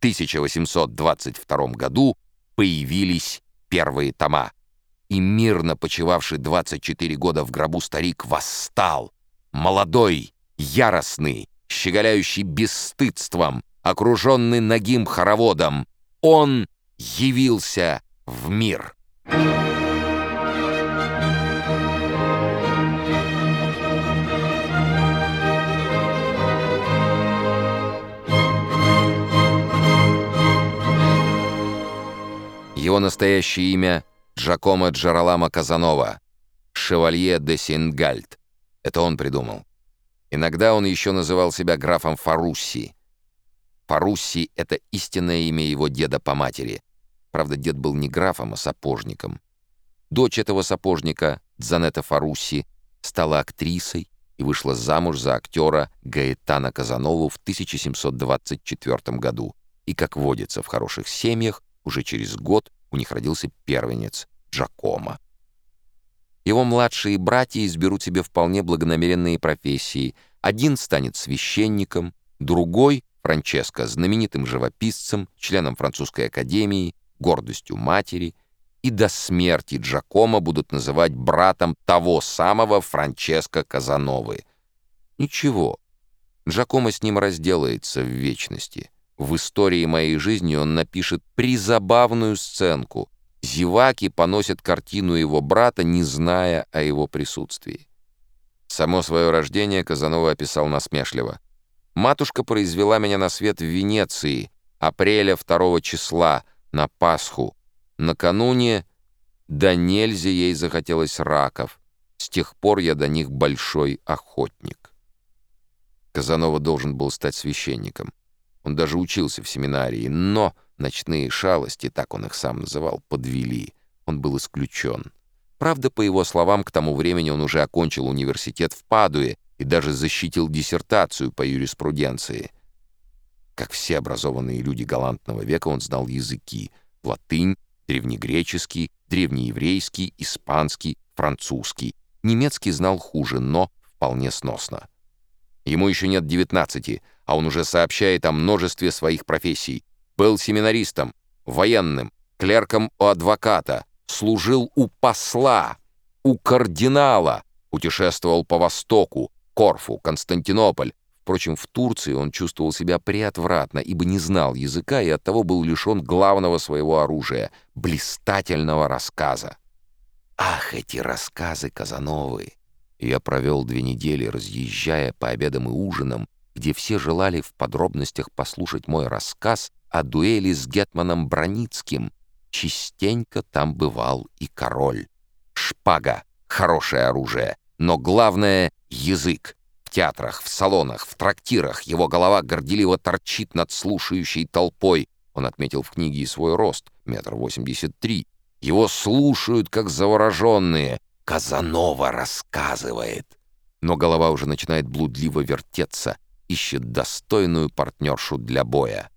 1822 году появились первые тома. И мирно почивавший 24 года в гробу старик восстал, молодой, яростный, щеголяющий бесстыдством, окруженный ногим хороводом. Он явился в мир. Его настоящее имя — Джакомо Джаралама Казанова, шевалье де Сингальд. Это он придумал. Иногда он еще называл себя графом Фарусси. Фарусси — это истинное имя его деда по матери. Правда, дед был не графом, а сапожником. Дочь этого сапожника, Дзанета Фарусси, стала актрисой и вышла замуж за актера Гаэтана Казанову в 1724 году. И, как водится в хороших семьях, уже через год у них родился первенец Джакомо. Его младшие братья изберут себе вполне благонамеренные профессии. Один станет священником, другой, Франческо, знаменитым живописцем, членом французской академии, гордостью матери, и до смерти Джакомо будут называть братом того самого Франческо Казановы. Ничего, Джакомо с ним разделается в вечности. В истории моей жизни он напишет призабавную сценку. Зеваки поносят картину его брата, не зная о его присутствии. Само свое рождение Казанова описал насмешливо. «Матушка произвела меня на свет в Венеции, апреля 2 числа, на Пасху. Накануне да нельзя ей захотелось раков. С тех пор я до них большой охотник». Казанова должен был стать священником. Он даже учился в семинарии, но ночные шалости, так он их сам называл, подвели. Он был исключен. Правда, по его словам, к тому времени он уже окончил университет в Падуе и даже защитил диссертацию по юриспруденции. Как все образованные люди галантного века, он знал языки — латынь, древнегреческий, древнееврейский, испанский, французский. Немецкий знал хуже, но вполне сносно. Ему еще нет девятнадцати, а он уже сообщает о множестве своих профессий. Был семинаристом, военным, клерком у адвоката, служил у посла, у кардинала, путешествовал по Востоку, Корфу, Константинополь. Впрочем, в Турции он чувствовал себя преотвратно, ибо не знал языка и оттого был лишен главного своего оружия — блистательного рассказа. Ах, эти рассказы Казановы! Я провел две недели, разъезжая по обедам и ужинам, где все желали в подробностях послушать мой рассказ о дуэли с Гетманом Броницким. Частенько там бывал и король. Шпага — хорошее оружие, но главное — язык. В театрах, в салонах, в трактирах его голова горделиво торчит над слушающей толпой. Он отметил в книге и свой рост — метр восемьдесят три. Его слушают, как завороженные — Казанова рассказывает. Но голова уже начинает блудливо вертеться, ищет достойную партнершу для боя.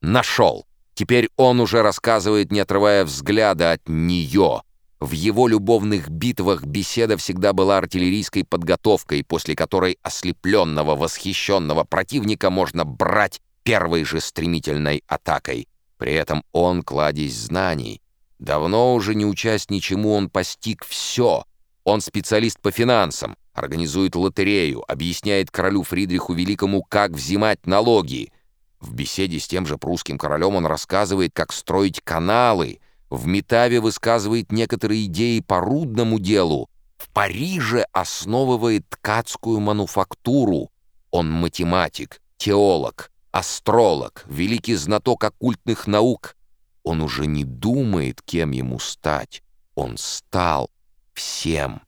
Нашел! Теперь он уже рассказывает, не отрывая взгляда от нее. В его любовных битвах беседа всегда была артиллерийской подготовкой, после которой ослепленного, восхищенного противника можно брать первой же стремительной атакой. При этом он кладезь знаний. Давно уже не учась ничему, он постиг все — он специалист по финансам, организует лотерею, объясняет королю Фридриху Великому, как взимать налоги. В беседе с тем же прусским королем он рассказывает, как строить каналы, в Метаве высказывает некоторые идеи по рудному делу, в Париже основывает ткацкую мануфактуру. Он математик, теолог, астролог, великий знаток оккультных наук. Он уже не думает, кем ему стать. Он стал всем.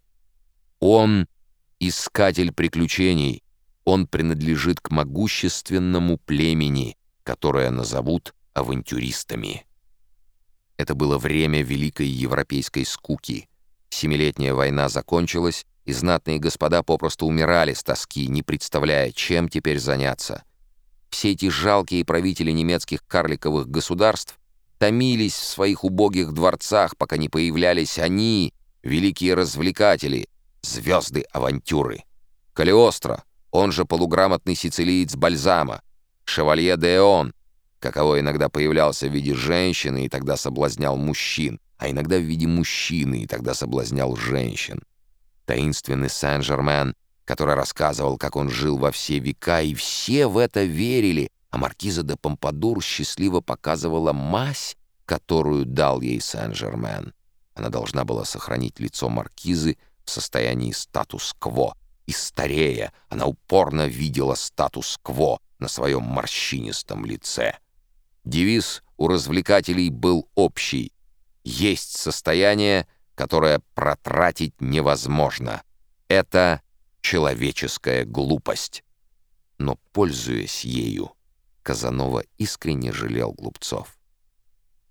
Он — искатель приключений, он принадлежит к могущественному племени, которое назовут авантюристами. Это было время великой европейской скуки. Семилетняя война закончилась, и знатные господа попросту умирали с тоски, не представляя, чем теперь заняться. Все эти жалкие правители немецких карликовых государств томились в своих убогих дворцах, пока не появлялись они, великие развлекатели, звезды авантюры. Калиостро, он же полуграмотный сицилиец Бальзама, шевалье де Эон, каково иногда появлялся в виде женщины и тогда соблазнял мужчин, а иногда в виде мужчины и тогда соблазнял женщин. Таинственный Сен-Жермен, который рассказывал, как он жил во все века, и все в это верили, а маркиза де Помпадур счастливо показывала мазь, которую дал ей Сен-Жермен. Она должна была сохранить лицо маркизы состоянии статус-кво. И старея, она упорно видела статус-кво на своем морщинистом лице. Девиз у развлекателей был общий. Есть состояние, которое протратить невозможно. Это человеческая глупость. Но, пользуясь ею, Казанова искренне жалел глупцов.